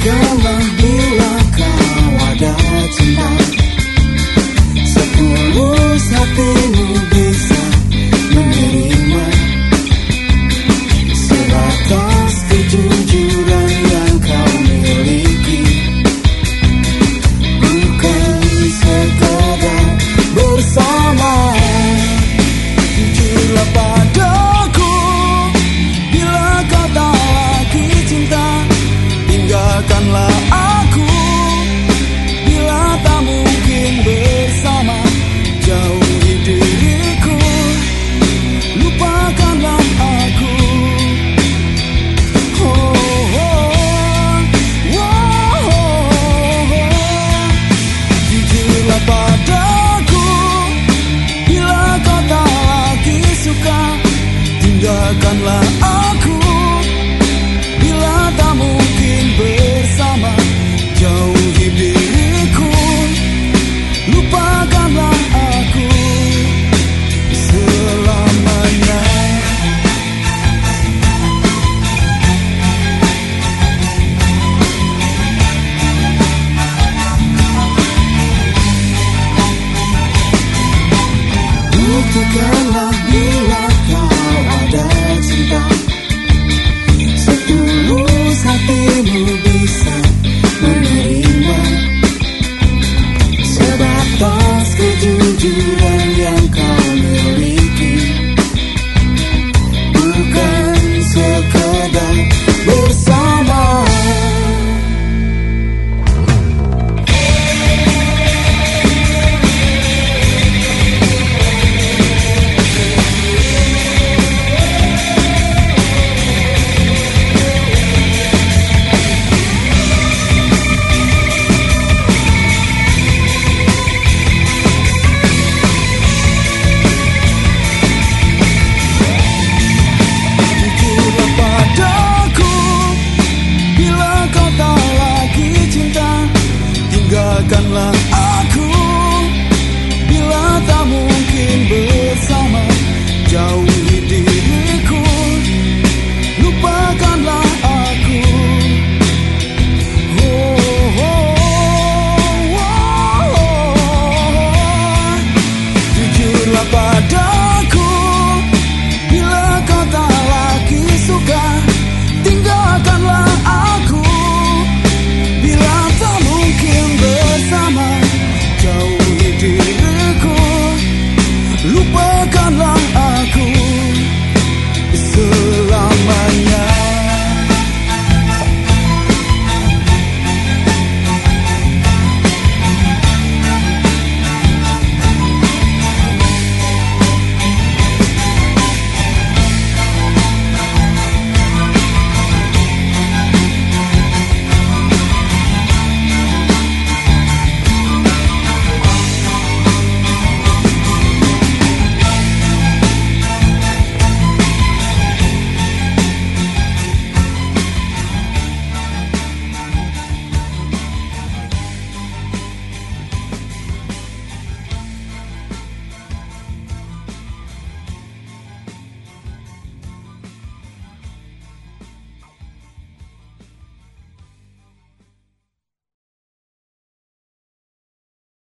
Buktikanlah bila kau doakanlah aku Bila tak mungkin bersama. Jauhi diriku Lupakanlah aku Selamanya. Buktikanlah diriku Maafkanlah aku Bila tak mungkin bersama. Jauhi diriku Lupakanlah aku. Oh, oh, oh, oh. Jujurlah pada